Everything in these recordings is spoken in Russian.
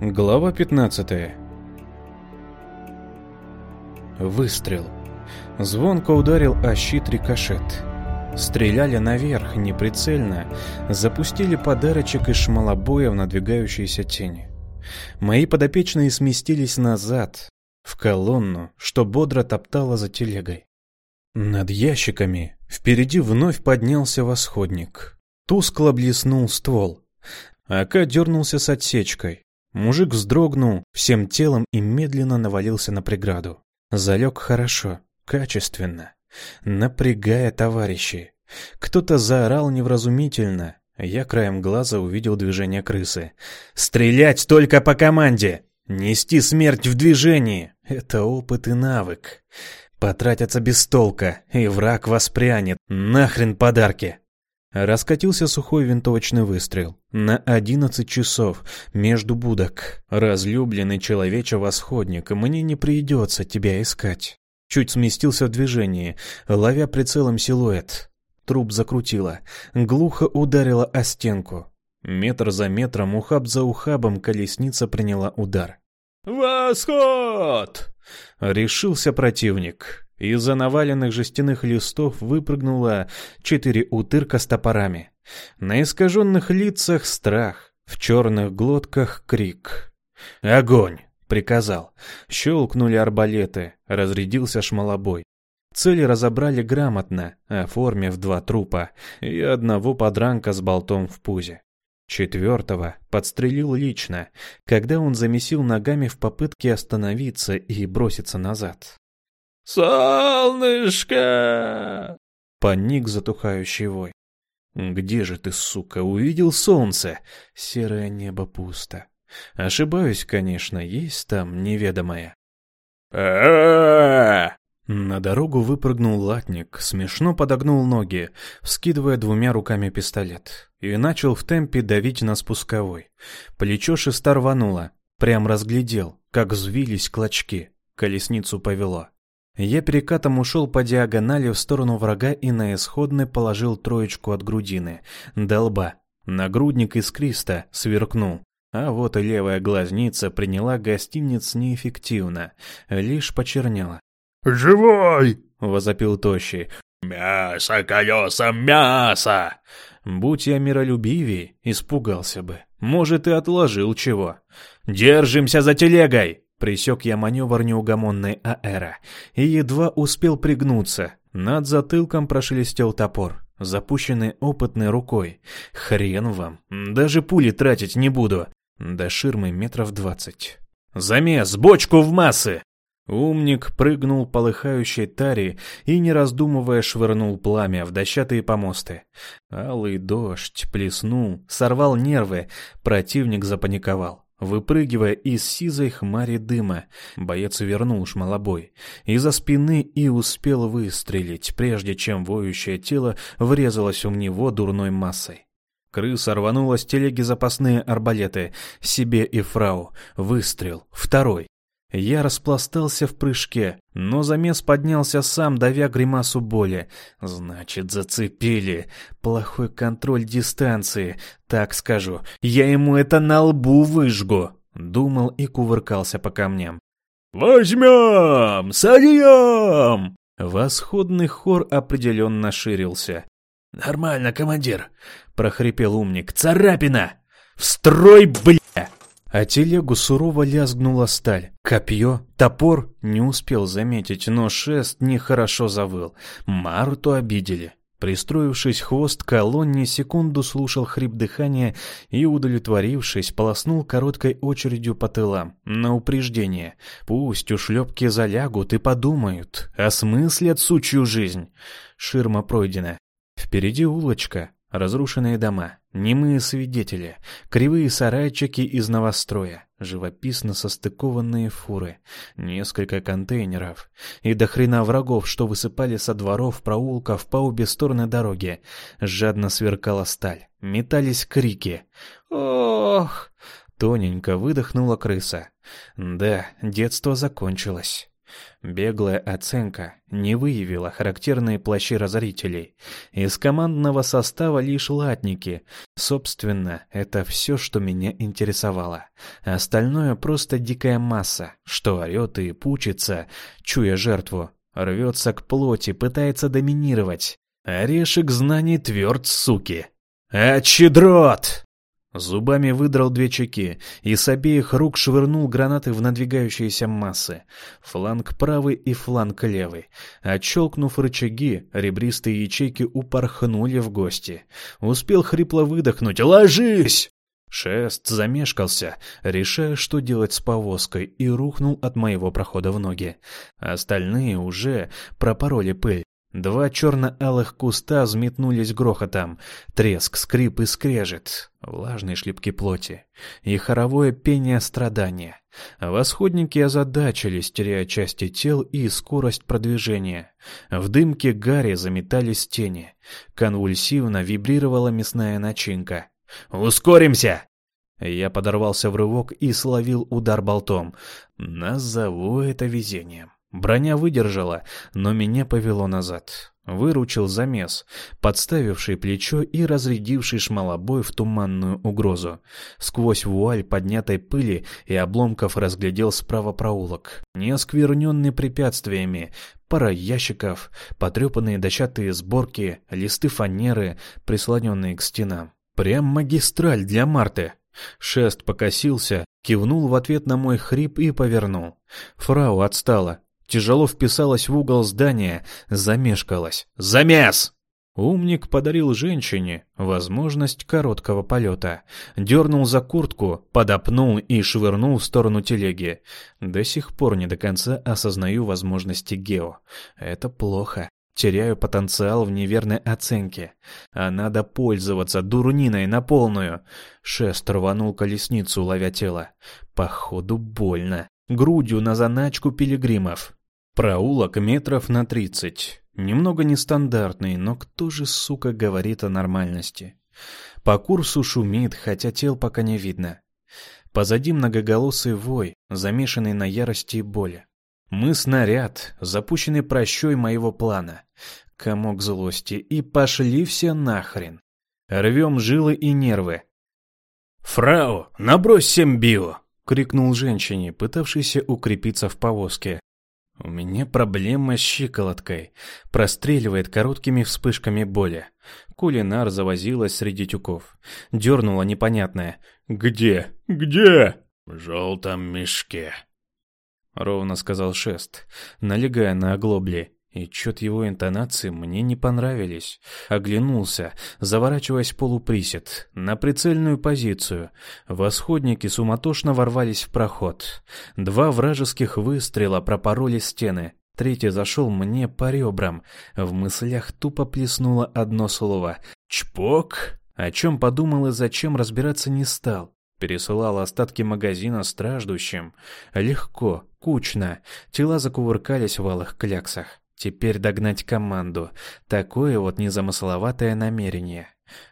Глава 15 Выстрел. Звонко ударил о щит рикошет. Стреляли наверх, неприцельно, запустили подарочек из шмалобоя в надвигающиеся тени. Мои подопечные сместились назад, в колонну, что бодро топтала за телегой. Над ящиками впереди вновь поднялся восходник. Тускло блеснул ствол. Ака дернулся с отсечкой. Мужик вздрогнул всем телом и медленно навалился на преграду. Залег хорошо, качественно, напрягая товарищей. Кто-то заорал невразумительно. Я краем глаза увидел движение крысы. «Стрелять только по команде! Нести смерть в движении! Это опыт и навык. Потратятся без толка, и враг воспрянет. Нахрен подарки!» Раскатился сухой винтовочный выстрел. На одиннадцать часов, между будок. Разлюбленный человече восходник, мне не придется тебя искать. Чуть сместился в движении, ловя прицелом силуэт. Труп закрутило, глухо ударило о стенку. Метр за метром, ухаб за ухабом, колесница приняла удар. «Восход!» Решился противник. Из-за наваленных жестяных листов выпрыгнуло четыре утырка с топорами. На искаженных лицах страх, в черных глотках крик. «Огонь!» — приказал. Щелкнули арбалеты, разрядился шмалобой. Цели разобрали грамотно, оформив два трупа и одного подранка с болтом в пузе. Четвертого подстрелил лично, когда он замесил ногами в попытке остановиться и броситься назад. «Солнышко!» — поник затухающий вой. «Где же ты, сука, увидел солнце?» Серое небо пусто. Ошибаюсь, конечно, есть там неведомое. На дорогу выпрыгнул латник, смешно подогнул ноги, вскидывая двумя руками пистолет, и начал в темпе давить на спусковой. Плечо шеста рвануло, прям разглядел, как взвились клочки, колесницу повело. Я перекатом ушел по диагонали в сторону врага и на исходный положил троечку от грудины. Долба. Нагрудник искристо сверкнул. А вот и левая глазница приняла гостиниц неэффективно, лишь почернела. «Живой!» — возопил Тощий. «Мясо колесом, мясо!» Будь я миролюбивее, испугался бы. Может, и отложил чего. «Держимся за телегой!» Присек я маневр неугомонной аэра и едва успел пригнуться. Над затылком прошелестел топор, запущенный опытной рукой. Хрен вам, даже пули тратить не буду. До ширмы метров двадцать. «Замес! Бочку в массы!» Умник прыгнул по лыхающей таре и, не раздумывая, швырнул пламя в дощатые помосты. Алый дождь плеснул, сорвал нервы, противник запаниковал. Выпрыгивая из сизой хмари дыма, боец вернул шмалобой. Из-за спины и успел выстрелить, прежде чем воющее тело врезалось в него дурной массой. Крыса рванула с телеги запасные арбалеты, себе и фрау. Выстрел. Второй. Я распластался в прыжке, но замес поднялся сам, давя гримасу боли. Значит, зацепили. Плохой контроль дистанции. Так скажу, я ему это на лбу выжгу. Думал и кувыркался по камням. «Возьмем! Сольем!» Восходный хор определенно ширился. «Нормально, командир!» — прохрипел умник. «Царапина! В строй, бля!» А телегу сурово лязгнула сталь. Копье, топор не успел заметить, но шест нехорошо завыл. Марту обидели. Пристроившись хвост колонне, секунду слушал хрип дыхания и, удовлетворившись, полоснул короткой очередью по тылам, на упреждение. Пусть ушлепки залягут и подумают, осмыслят сучью жизнь. Ширма пройдена. Впереди улочка, Разрушенные дома, немые свидетели, кривые сарайчики из новостроя, живописно состыкованные фуры, несколько контейнеров и до хрена врагов, что высыпали со дворов, проулков по обе стороны дороги. Жадно сверкала сталь, метались крики. «Ох!» — тоненько выдохнула крыса. «Да, детство закончилось». Беглая оценка не выявила характерные плащи разорителей. Из командного состава лишь латники. Собственно, это все, что меня интересовало. Остальное просто дикая масса, что орет и пучится, чуя жертву. Рвется к плоти, пытается доминировать. Орешек знаний тверд, суки. «Ачедрот!» Зубами выдрал две чеки и с обеих рук швырнул гранаты в надвигающиеся массы. Фланг правый и фланг левый. Отщелкнув рычаги, ребристые ячейки упорхнули в гости. Успел хрипло выдохнуть «Ложись!» Шест замешкался, решая, что делать с повозкой, и рухнул от моего прохода в ноги. Остальные уже пропороли пыль. Два черно-алых куста взметнулись грохотом. Треск, скрип и скрежет. Влажные шлепки плоти. И хоровое пение страдания. Восходники озадачились, теряя части тел и скорость продвижения. В дымке гари заметались тени. Конвульсивно вибрировала мясная начинка. «Ускоримся!» Я подорвался в рывок и словил удар болтом. Назову это везением. Броня выдержала, но меня повело назад. Выручил замес, подставивший плечо и разрядивший шмалобой в туманную угрозу. Сквозь вуаль поднятой пыли и обломков разглядел справа проулок, не оскверненный препятствиями, пара ящиков, потрепанные дощатые сборки, листы фанеры, прислоненные к стенам. Прям магистраль для Марты. Шест покосился, кивнул в ответ на мой хрип и повернул. Фрау отстала, тяжело вписалась в угол здания, замешкалась. «Замес!» Умник подарил женщине возможность короткого полета. Дернул за куртку, подопнул и швырнул в сторону телеги. До сих пор не до конца осознаю возможности Гео. Это плохо. Теряю потенциал в неверной оценке. А надо пользоваться дурниной на полную. Шест рванул колесницу, ловя тело. Походу больно. Грудью на заначку пилигримов. Проулок метров на тридцать. Немного нестандартный, но кто же, сука, говорит о нормальности? По курсу шумит, хотя тел пока не видно. Позади многоголосый вой, замешанный на ярости и боли. Мы снаряд, запущенный прощой моего плана. Комок злости, и пошли все нахрен. Рвем жилы и нервы. «Фрау, набрось семь био!» — крикнул женщине, пытавшейся укрепиться в повозке. У меня проблема с щиколоткой. Простреливает короткими вспышками боли. Кулинар завозилась среди тюков. Дернула непонятное. «Где? Где?» «В желтом мешке», — ровно сказал Шест, налегая на оглобли. И чё-то его интонации мне не понравились. Оглянулся, заворачиваясь в полуприсед, на прицельную позицию. Восходники суматошно ворвались в проход. Два вражеских выстрела пропороли стены. Третий зашел мне по ребрам. В мыслях тупо плеснуло одно слово. «Чпок!» О чем подумал и зачем разбираться не стал. Пересылал остатки магазина страждущим. Легко, кучно. Тела закувыркались в алых кляксах. Теперь догнать команду. Такое вот незамысловатое намерение.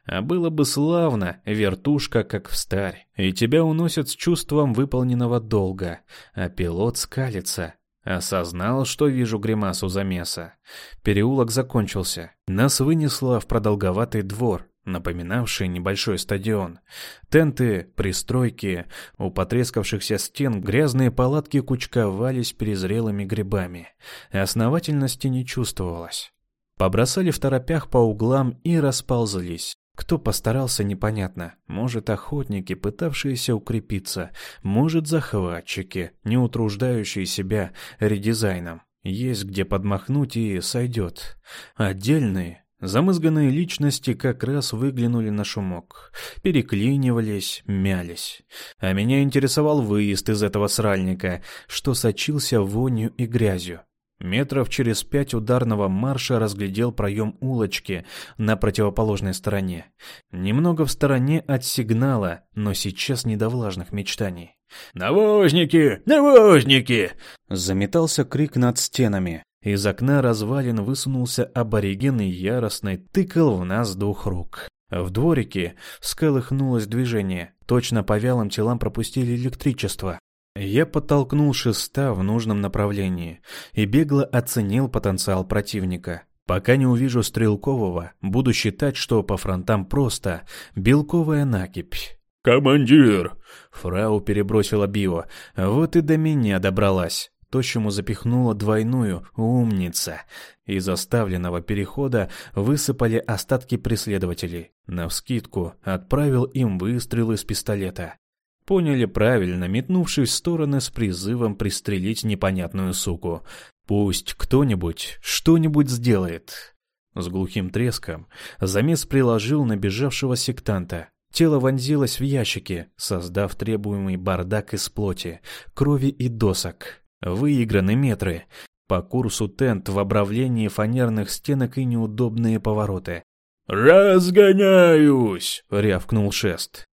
А было бы славно, вертушка как в старь. И тебя уносят с чувством выполненного долга. А пилот скалится. Осознал, что вижу гримасу замеса. Переулок закончился. Нас вынесло в продолговатый двор напоминавший небольшой стадион. Тенты, пристройки, у потрескавшихся стен грязные палатки кучковались перезрелыми грибами. Основательности не чувствовалось. Побросали в торопях по углам и расползлись. Кто постарался, непонятно. Может, охотники, пытавшиеся укрепиться, может, захватчики, не утруждающие себя редизайном. Есть где подмахнуть и сойдет. Отдельные Замызганные личности как раз выглянули на шумок, переклинивались, мялись. А меня интересовал выезд из этого сральника, что сочился вонью и грязью. Метров через пять ударного марша разглядел проем улочки на противоположной стороне. Немного в стороне от сигнала, но сейчас не до влажных мечтаний. «Навозники! Навозники!» Заметался крик над стенами. Из окна развалин высунулся абориген и яростно тыкал в нас двух рук. В дворике всколыхнулось движение. Точно по вялым телам пропустили электричество. Я подтолкнул шеста в нужном направлении и бегло оценил потенциал противника. Пока не увижу Стрелкового, буду считать, что по фронтам просто белковая накипь. «Командир!» Фрау перебросила био. Вот и до меня добралась. Тощему запихнула двойную «умница». Из оставленного перехода высыпали остатки преследователей. Навскидку отправил им выстрел из пистолета. Поняли правильно, метнувшись в стороны с призывом пристрелить непонятную суку. Пусть кто-нибудь что-нибудь сделает. С глухим треском замес приложил набежавшего сектанта. Тело вонзилось в ящики, создав требуемый бардак из плоти, крови и досок. Выиграны метры. По курсу тент в обравлении фанерных стенок и неудобные повороты. «Разгоняюсь!» — рявкнул шест.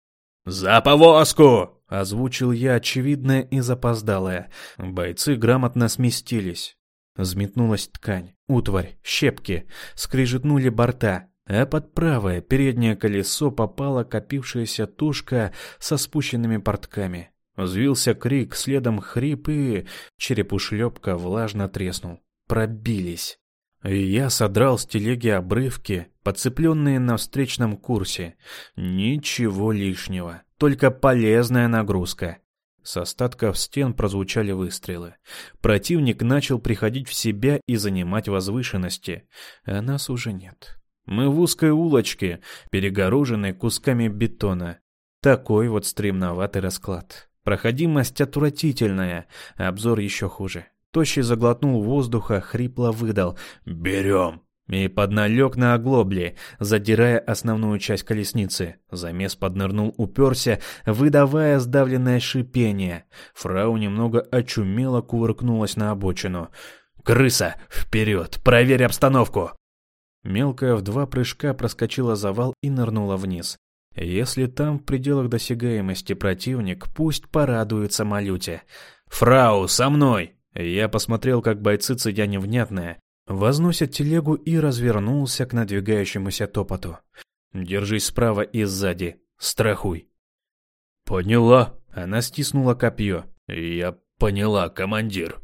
«За повозку!» — озвучил я очевидное и запоздалое. Бойцы грамотно сместились. Взметнулась ткань, утварь, щепки, скрижетнули борта, а под правое переднее колесо попала копившаяся тушка со спущенными портками. Взвился крик, следом хрип и... Черепушлепка влажно треснул. Пробились. И я содрал с телеги обрывки, подцепленные на встречном курсе. Ничего лишнего, только полезная нагрузка. С остатков стен прозвучали выстрелы. Противник начал приходить в себя и занимать возвышенности, а нас уже нет. Мы в узкой улочке, перегороженной кусками бетона. Такой вот стремноватый расклад. Проходимость отвратительная, обзор еще хуже. Тощий заглотнул воздуха, хрипло выдал «Берем!» и подналег на оглобли, задирая основную часть колесницы. Замес поднырнул, уперся, выдавая сдавленное шипение. Фрау немного очумело кувыркнулась на обочину. «Крыса! Вперед! Проверь обстановку!» Мелкая в два прыжка проскочила завал и нырнула вниз. Если там в пределах досягаемости противник, пусть порадуется малюте. «Фрау, со мной!» Я посмотрел, как бойцы, цедя невнятное, возносят телегу и развернулся к надвигающемуся топоту. «Держись справа и сзади. Страхуй». «Поняла». Она стиснула копье. «Я поняла, командир».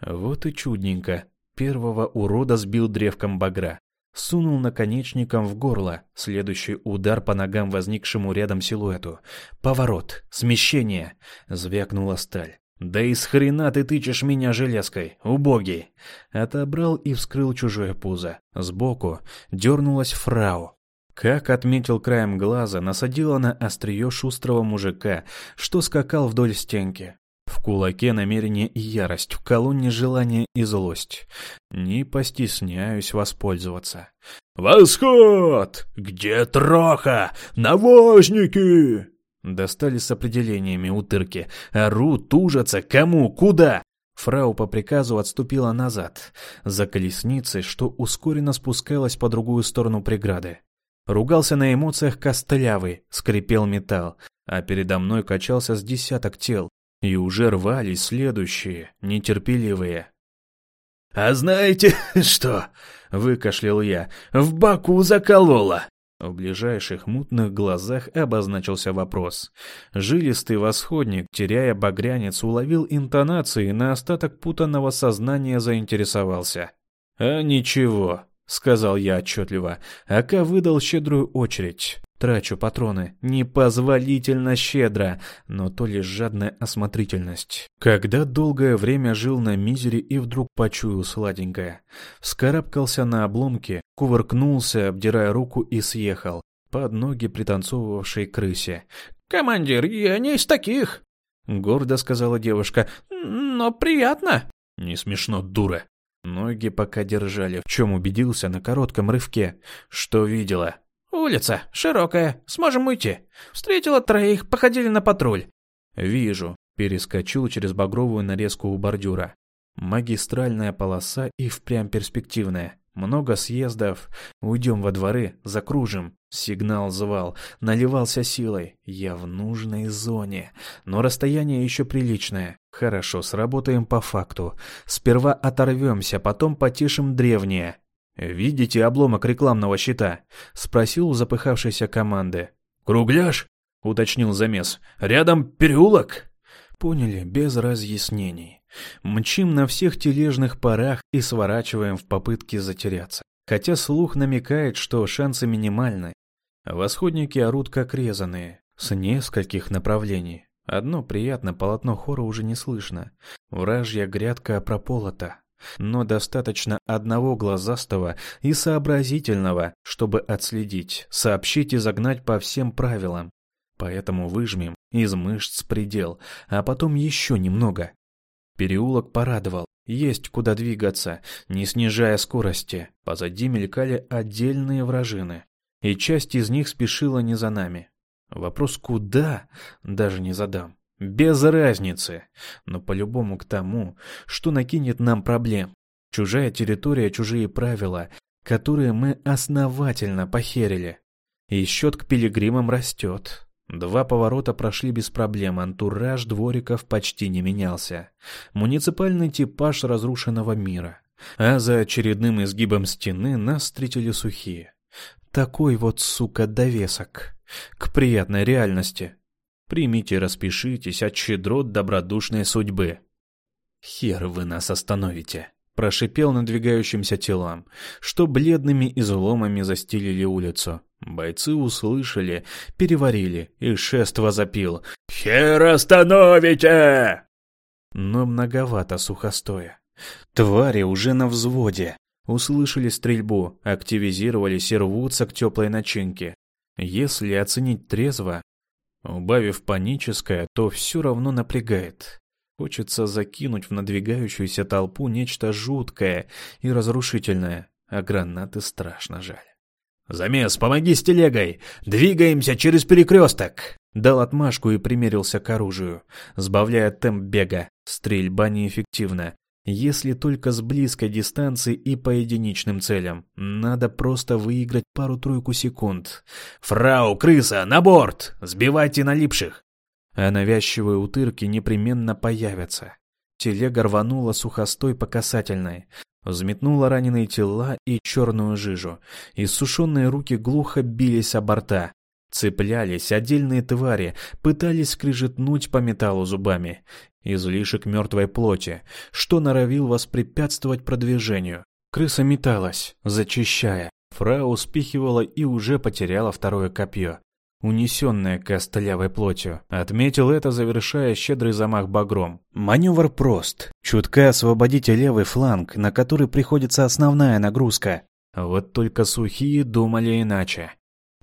Вот и чудненько. Первого урода сбил древком багра. Сунул наконечником в горло. Следующий удар по ногам возникшему рядом силуэту. Поворот. Смещение. Звякнула сталь. «Да из хрена ты тычешь меня железкой, убогий!» Отобрал и вскрыл чужое пузо. Сбоку дернулась фрау. Как отметил краем глаза, насадила на острие шустрого мужика, что скакал вдоль стенки. В кулаке намерение и ярость, в колонне желание и злость. Не постесняюсь воспользоваться. «Восход! Где троха? Навозники!» Достали с определениями утырки. Орут, тужатся, кому, куда? Фрау по приказу отступила назад, за колесницей, что ускоренно спускалась по другую сторону преграды. Ругался на эмоциях костлявый, скрипел металл, а передо мной качался с десяток тел, и уже рвались следующие, нетерпеливые. «А знаете что?» — выкашлял я. «В боку заколола!» В ближайших мутных глазах обозначился вопрос. Жилистый восходник, теряя багрянец, уловил интонации на остаток путанного сознания заинтересовался. «А ничего», — сказал я отчетливо, Ака выдал щедрую очередь. Трачу патроны. Непозволительно щедро, но то лишь жадная осмотрительность. Когда долгое время жил на мизере и вдруг почуял сладенькое. Вскарабкался на обломки, кувыркнулся, обдирая руку и съехал. Под ноги пританцовывавшей крысе. «Командир, я не из таких!» Гордо сказала девушка. «Но приятно!» «Не смешно, дура!» Ноги пока держали, в чем убедился на коротком рывке. Что видела? «Улица, широкая, сможем уйти. Встретила троих, походили на патруль». «Вижу». Перескочил через багровую нарезку у бордюра. Магистральная полоса и впрямь перспективная. Много съездов. Уйдем во дворы, закружим. Сигнал звал, наливался силой. Я в нужной зоне. Но расстояние еще приличное. Хорошо, сработаем по факту. Сперва оторвемся, потом потешим древнее. «Видите обломок рекламного щита?» — спросил у запыхавшейся команды. «Кругляш?» — уточнил замес. «Рядом переулок?» Поняли, без разъяснений. Мчим на всех тележных парах и сворачиваем в попытке затеряться. Хотя слух намекает, что шансы минимальны. Восходники орут как резаные, с нескольких направлений. Одно приятно, полотно хора уже не слышно. Вражья грядка прополота. Но достаточно одного глазастого и сообразительного, чтобы отследить, сообщить и загнать по всем правилам. Поэтому выжмем из мышц предел, а потом еще немного. Переулок порадовал. Есть куда двигаться, не снижая скорости. Позади мелькали отдельные вражины. И часть из них спешила не за нами. Вопрос «куда?» даже не задам. Без разницы. Но по-любому к тому, что накинет нам проблем. Чужая территория, чужие правила, которые мы основательно похерили. И счет к пилигримам растет. Два поворота прошли без проблем, антураж двориков почти не менялся. Муниципальный типаж разрушенного мира. А за очередным изгибом стены нас встретили сухие. Такой вот, сука, довесок. К приятной реальности. Примите, распишитесь от щедрот добродушной судьбы. Хер вы нас остановите. Прошипел надвигающимся телам, что бледными изломами застилили улицу. Бойцы услышали, переварили, и шест возопил. «Хер остановите!» Но многовато сухостоя. Твари уже на взводе. Услышали стрельбу, активизировались и рвутся к теплой начинке. Если оценить трезво, убавив паническое, то все равно напрягает. Хочется закинуть в надвигающуюся толпу нечто жуткое и разрушительное, а гранаты страшно жаль. «Замес, помоги с телегой! Двигаемся через перекресток!» Дал отмашку и примерился к оружию, сбавляя темп бега. Стрельба неэффективна. Если только с близкой дистанции и по единичным целям. Надо просто выиграть пару-тройку секунд. «Фрау, крыса, на борт! Сбивайте налипших!» А навязчивые утырки непременно появятся. Телега рванула сухостой по касательной. Взметнула раненые тела и черную жижу. Иссушенные руки глухо бились о борта. Цеплялись отдельные твари, пытались скрижетнуть по металлу зубами. Излишек мертвой плоти, что норовил воспрепятствовать продвижению. Крыса металась, зачищая. Фрау спихивала и уже потеряла второе копье унесенная костлявой плотью. Отметил это, завершая щедрый замах багром. Маневр прост. Чутка освободите левый фланг, на который приходится основная нагрузка. Вот только сухие думали иначе.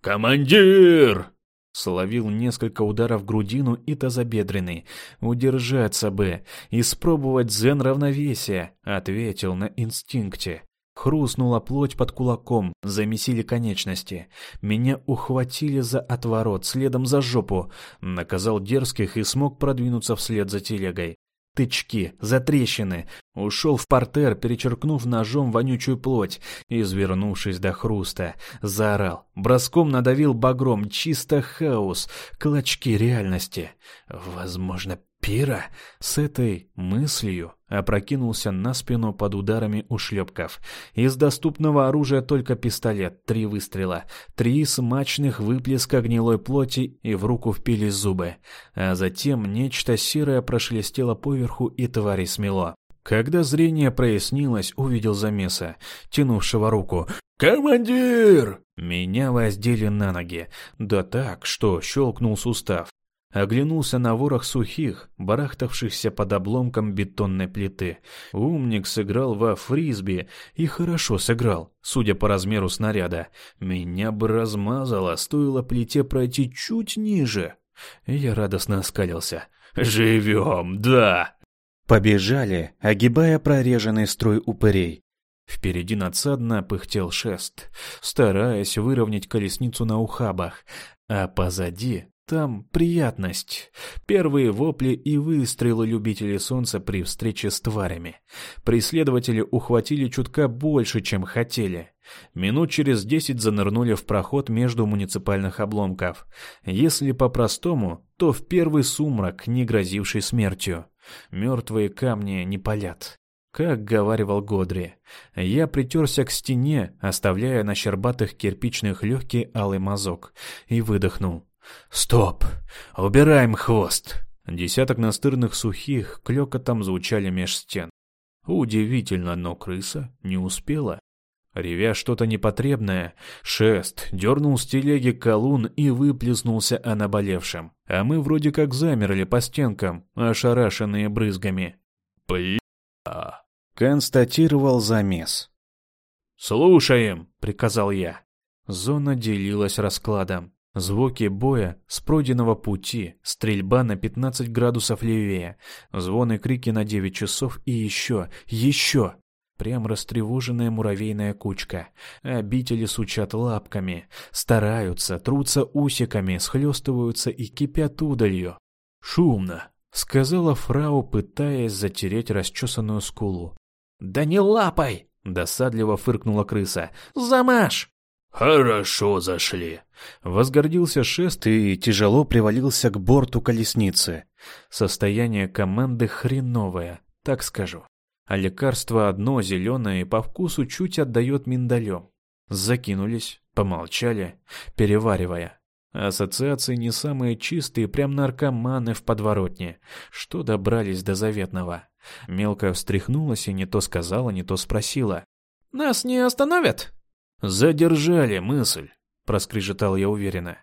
«Командир!» Словил несколько ударов грудину и тазобедренный. «Удержаться бы! Испробовать дзен равновесия!» Ответил на инстинкте. Хрустнула плоть под кулаком, замесили конечности. Меня ухватили за отворот, следом за жопу. Наказал дерзких и смог продвинуться вслед за телегой. Тычки, затрещины. Ушел в портер, перечеркнув ножом вонючую плоть, извернувшись до хруста. Заорал. Броском надавил багром. Чисто хаос. Клочки реальности. Возможно, пира? С этой мыслью опрокинулся на спину под ударами ушлепков. Из доступного оружия только пистолет, три выстрела, три смачных выплеска гнилой плоти и в руку впили зубы. А затем нечто серое прошелестело поверху и твари смело. Когда зрение прояснилось, увидел замеса, тянувшего руку. «Командир!» Меня воздели на ноги, да так, что щелкнул сустав. Оглянулся на ворох сухих, барахтавшихся под обломком бетонной плиты. Умник сыграл во фрисби и хорошо сыграл, судя по размеру снаряда. Меня бы размазало, стоило плите пройти чуть ниже. Я радостно оскалился. «Живем, да!» Побежали, огибая прореженный строй упырей. Впереди надсадно пыхтел шест, стараясь выровнять колесницу на ухабах, а позади там приятность. Первые вопли и выстрелы любителей солнца при встрече с тварями. Преследователи ухватили чутка больше, чем хотели. Минут через десять занырнули в проход между муниципальных обломков. Если по-простому, то в первый сумрак, не грозивший смертью. Мертвые камни не палят. Как говаривал Годри, я притерся к стене, оставляя на щербатых кирпичных легкий алый мазок, и выдохнул. «Стоп! Убираем хвост!» Десяток настырных сухих клёкотом звучали меж стен. Удивительно, но крыса не успела. Ревя что-то непотребное, шест дернул с телеги колун и выплеснулся о наболевшем. А мы вроде как замерли по стенкам, ошарашенные брызгами. «Бля!» — констатировал замес. «Слушаем!» — приказал я. Зона делилась раскладом. Звуки боя с пройденного пути, стрельба на 15 градусов левее, звоны крики на 9 часов и еще, еще. Прям растревоженная муравейная кучка. Обители сучат лапками, стараются, трутся усиками, схлестываются и кипят удалью. «Шумно», — сказала фрау, пытаясь затереть расчесанную скулу. «Да не лапай!» — досадливо фыркнула крыса. «Замаш!» «Хорошо зашли!» Возгордился шест и тяжело привалился к борту колесницы. Состояние команды хреновое, так скажу. А лекарство одно, зеленое, и по вкусу чуть отдает миндалем. Закинулись, помолчали, переваривая. Ассоциации не самые чистые, прям наркоманы в подворотне, что добрались до заветного. Мелкая встряхнулась и не то сказала, не то спросила. «Нас не остановят?» «Задержали мысль», — проскрежетал я уверенно.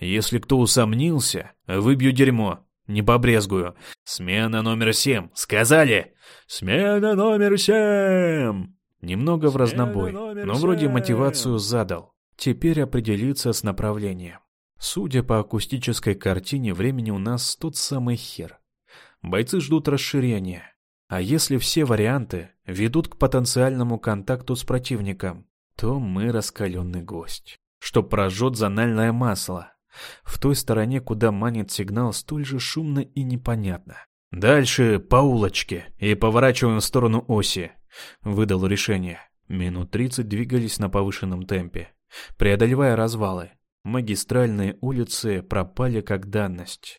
«Если кто усомнился, выбью дерьмо, не побрезгую. Смена номер семь, сказали?» «Смена номер семь!» Немного в разнобой, но вроде мотивацию задал. Теперь определиться с направлением. Судя по акустической картине, времени у нас тот самый хер. Бойцы ждут расширения. А если все варианты ведут к потенциальному контакту с противником, то мы раскаленный гость, что прожжет зональное масло. В той стороне, куда манит сигнал, столь же шумно и непонятно. «Дальше по улочке и поворачиваем в сторону оси», — выдал решение. Минут тридцать двигались на повышенном темпе, преодолевая развалы. Магистральные улицы пропали как данность,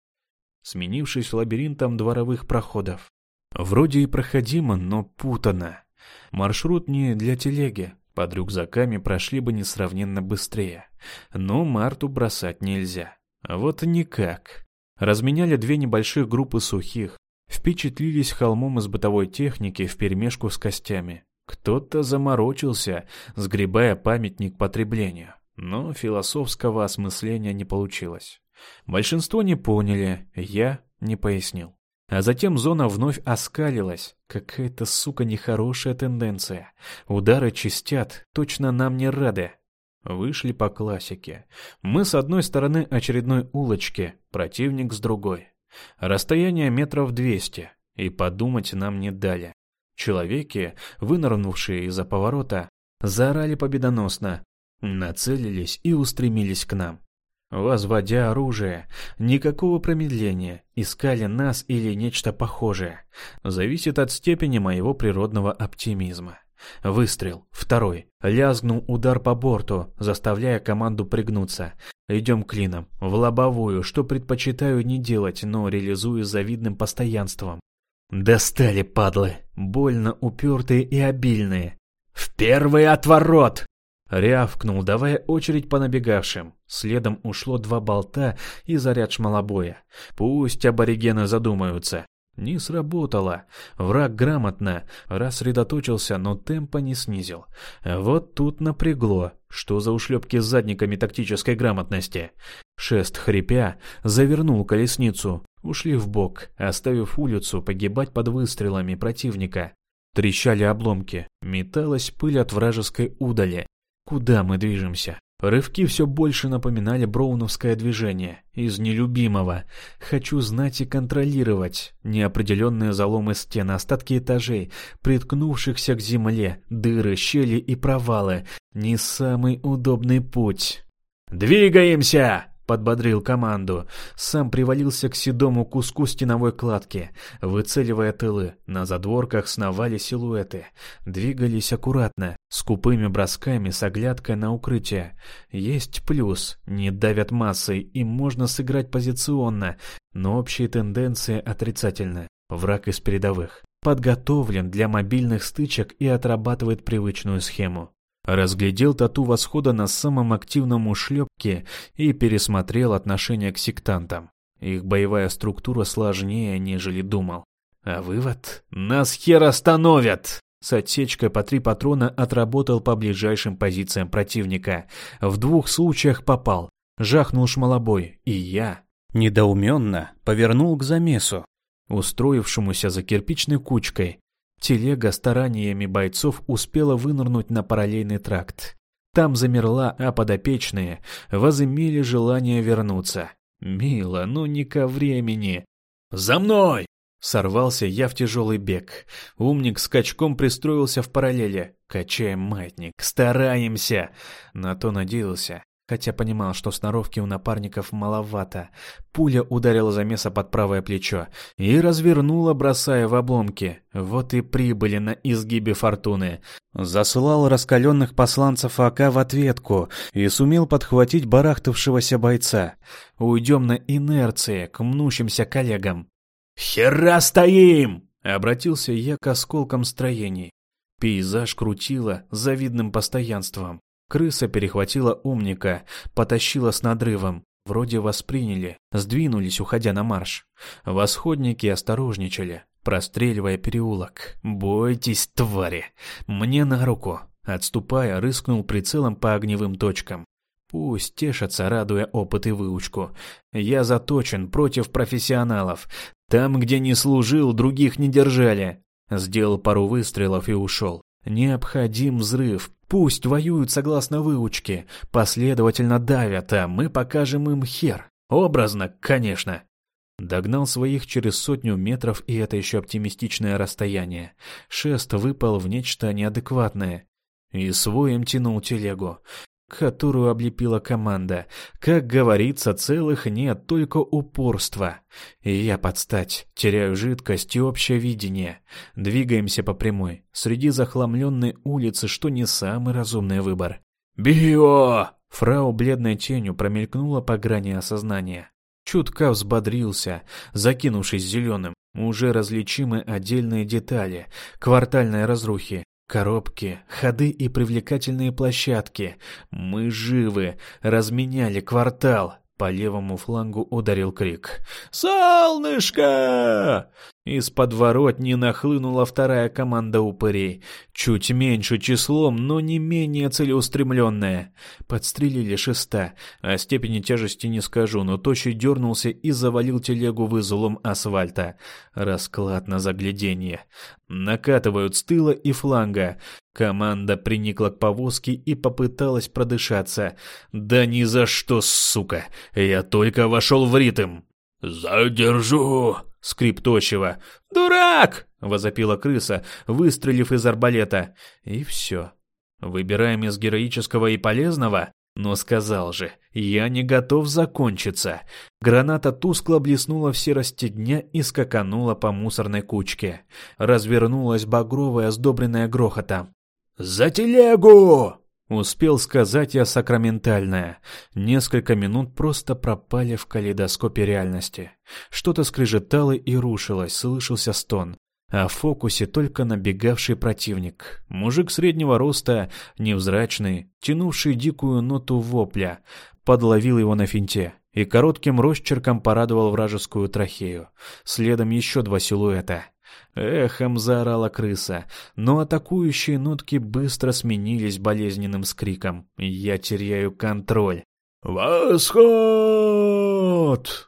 сменившись лабиринтом дворовых проходов. Вроде и проходимо, но путано. Маршрут не для телеги, под рюкзаками прошли бы несравненно быстрее. Но Марту бросать нельзя. Вот никак. Разменяли две небольших группы сухих. Впечатлились холмом из бытовой техники вперемешку с костями. Кто-то заморочился, сгребая памятник потреблению. Но философского осмысления не получилось. Большинство не поняли, я не пояснил. А затем зона вновь оскалилась. Какая-то, сука, нехорошая тенденция. Удары чистят, точно нам не рады. Вышли по классике. Мы с одной стороны очередной улочки, противник с другой. Расстояние метров двести, и подумать нам не дали. Человеки, вынырнувшие из-за поворота, заорали победоносно, нацелились и устремились к нам. Возводя оружие, никакого промедления, искали нас или нечто похожее. Зависит от степени моего природного оптимизма. Выстрел, второй, лязгнул удар по борту, заставляя команду пригнуться. Идем клином, в лобовую, что предпочитаю не делать, но реализую завидным постоянством. Достали, падлы, больно упертые и обильные. В первый отворот! Рявкнул, давая очередь по набегавшим. Следом ушло два болта и заряд шмалобоя. Пусть аборигены задумаются. Не сработало. Враг грамотно рассредоточился, но темпа не снизил. Вот тут напрягло. Что за ушлепки с задниками тактической грамотности? Шест, хрипя, завернул колесницу. Ушли в бок, оставив улицу погибать под выстрелами противника. Трещали обломки, металась пыль от вражеской удали. Куда мы движемся? Рывки все больше напоминали броуновское движение. Из нелюбимого. Хочу знать и контролировать. Неопределенные заломы стен, остатки этажей, приткнувшихся к земле, дыры, щели и провалы. Не самый удобный путь. «Двигаемся!» Подбодрил команду. Сам привалился к седому куску стеновой кладки, выцеливая тылы. На задворках сновали силуэты. Двигались аккуратно, скупыми бросками с оглядкой на укрытие. Есть плюс. Не давят массой, им можно сыграть позиционно, но общие тенденции отрицательны. Враг из передовых. Подготовлен для мобильных стычек и отрабатывает привычную схему. Разглядел тату восхода на самом активном ушлепке и пересмотрел отношение к сектантам. Их боевая структура сложнее, нежели думал. А вывод? Нас хер остановят! С отсечкой по три патрона отработал по ближайшим позициям противника. В двух случаях попал. Жахнул шмалобой, и я... Недоуменно повернул к замесу. Устроившемуся за кирпичной кучкой. Телега стараниями бойцов успела вынырнуть на параллельный тракт. Там замерла, а подопечные возымели желание вернуться. Мило, но не ко времени. «За мной!» Сорвался я в тяжелый бег. Умник скачком пристроился в параллели. Качаем маятник. Стараемся. На то надеялся. Хотя понимал, что сноровки у напарников маловато. Пуля ударила замеса под правое плечо и развернула, бросая в обломки. Вот и прибыли на изгибе фортуны. Засылал раскаленных посланцев АК в ответку и сумел подхватить барахтавшегося бойца. Уйдем на инерции к мнущимся коллегам. «Хера стоим!» — обратился я к осколкам строений. Пейзаж крутило завидным постоянством. Крыса перехватила умника, потащила с надрывом. Вроде восприняли, сдвинулись, уходя на марш. Восходники осторожничали, простреливая переулок. «Бойтесь, твари! Мне на руку!» Отступая, рыскнул прицелом по огневым точкам. Пусть тешатся, радуя опыт и выучку. Я заточен против профессионалов. Там, где не служил, других не держали. Сделал пару выстрелов и ушел. Необходим взрыв. Пусть воюют согласно выучке. Последовательно давят, а мы покажем им хер. Образно, конечно. Догнал своих через сотню метров, и это еще оптимистичное расстояние. Шест выпал в нечто неадекватное. И своим тянул телегу которую облепила команда. Как говорится, целых нет, только упорство. И я подстать, теряю жидкость и общее видение. Двигаемся по прямой, среди захламленной улицы, что не самый разумный выбор. «Био!» Фрау бледной тенью промелькнула по грани осознания. Чутка взбодрился, закинувшись зеленым. Уже различимы отдельные детали, квартальной разрухи, Коробки, ходы и привлекательные площадки. Мы живы, разменяли квартал. По левому флангу ударил крик. «Солнышко!» Из подворотни нахлынула вторая команда упырей. Чуть меньше числом, но не менее целеустремленная. Подстрелили шеста. О степени тяжести не скажу, но тощий дернулся и завалил телегу вызулом асфальта. Расклад на загляденье. Накатывают с тыла и фланга. Команда приникла к повозке и попыталась продышаться. «Да ни за что, сука! Я только вошел в ритм!» «Задержу!» — скрип тощего. «Дурак!» — возопила крыса, выстрелив из арбалета. И все. Выбираем из героического и полезного? Но сказал же, я не готов закончиться. Граната тускло блеснула в серости дня и скаканула по мусорной кучке. Развернулась багровая, сдобренная грохотом. «За телегу!» Успел сказать я сакраментальное. Несколько минут просто пропали в калейдоскопе реальности. Что-то скрежетало и рушилось, слышался стон. А в фокусе только набегавший противник. Мужик среднего роста, невзрачный, тянувший дикую ноту вопля. Подловил его на финте и коротким росчерком порадовал вражескую трахею. Следом еще два силуэта. Эхом заорала крыса, но атакующие нотки быстро сменились болезненным скриком. Я теряю контроль. «Восход!»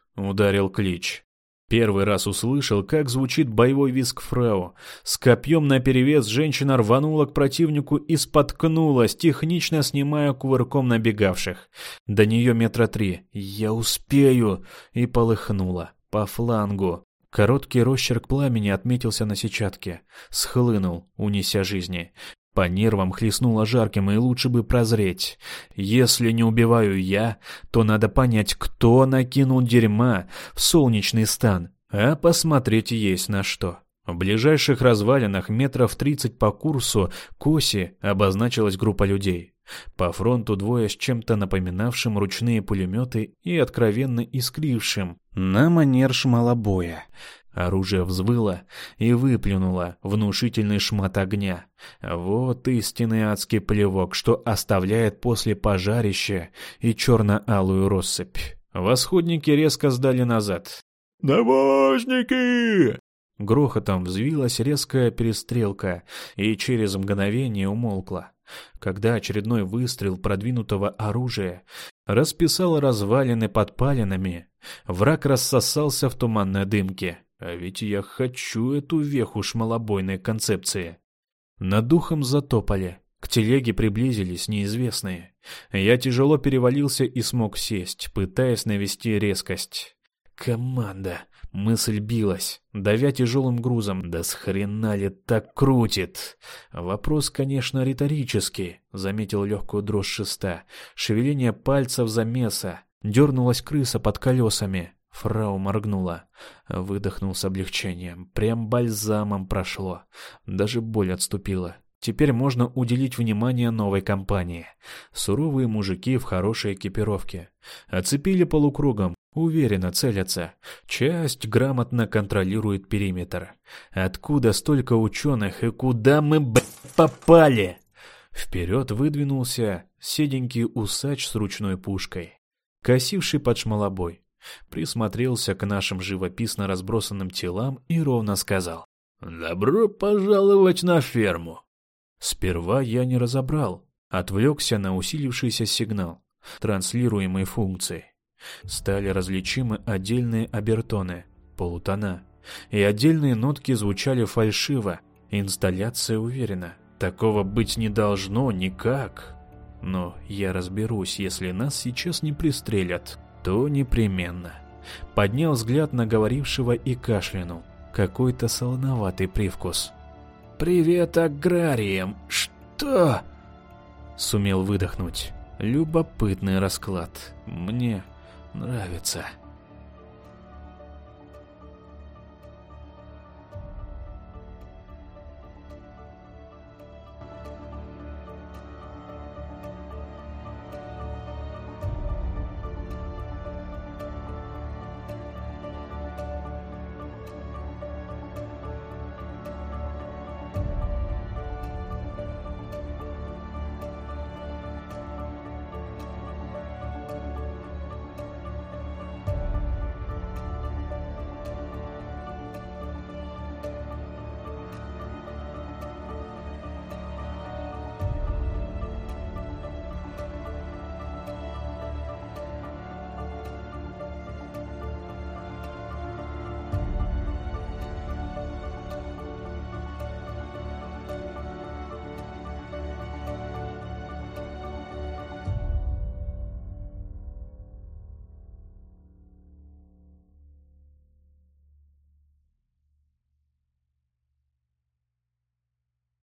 — ударил клич. Первый раз услышал, как звучит боевой визг фрау. С копьем наперевес женщина рванула к противнику и споткнулась, технично снимая кувырком набегавших. До нее метра три. «Я успею!» и полыхнула. По флангу. Короткий росчерк пламени отметился на сетчатке. Схлынул, унеся жизни. По нервам хлестнуло жарким, и лучше бы прозреть. Если не убиваю я, то надо понять, кто накинул дерьма в солнечный стан, а посмотреть есть на что. В ближайших развалинах метров тридцать по курсу к оси обозначилась группа людей. По фронту двое с чем-то напоминавшим ручные пулеметы и откровенно искрившим, на манер шмалобоя. Оружие взвыло и выплюнуло внушительный шмат огня. Вот истинный адский плевок, что оставляет после пожарища и черно-алую россыпь. Восходники резко сдали назад. «Навозники!» Грохотом взвилась резкая перестрелка и через мгновение умолкла, когда очередной выстрел продвинутого оружия расписал развалины подпалинами. Враг рассосался в туманной дымке. А ведь я хочу эту веху шмалобойной концепции. Над духом затопали. К телеге приблизились неизвестные. Я тяжело перевалился и смог сесть, пытаясь навести резкость. Команда. Мысль билась, давя тяжелым грузом. Да с хрена ли так крутит? Вопрос, конечно, риторический, заметил легкую дрожь шеста. Шевеление пальцев замеса. Дернулась крыса под колесами. Фрау моргнула. Выдохнул с облегчением. Прям бальзамом прошло. Даже боль отступила. Теперь можно уделить внимание новой компании. Суровые мужики в хорошей экипировке. Оцепили полукругом, уверенно целятся. Часть грамотно контролирует периметр. Откуда столько ученых и куда мы, блядь, попали? Вперед выдвинулся седенький усач с ручной пушкой, косивший под шмалобой. Присмотрелся к нашим живописно разбросанным телам и ровно сказал. «Добро пожаловать на ферму!» Сперва я не разобрал, отвлекся на усилившийся сигнал, транслируемой функции. Стали различимы отдельные обертоны, полутона, и отдельные нотки звучали фальшиво, инсталляция уверена. Такого быть не должно никак. Но я разберусь, если нас сейчас не пристрелят, то непременно. Поднял взгляд на говорившего и кашлянул. Какой-то солоноватый привкус. «Привет аграриям! Что?» Сумел выдохнуть. Любопытный расклад. Мне нравится.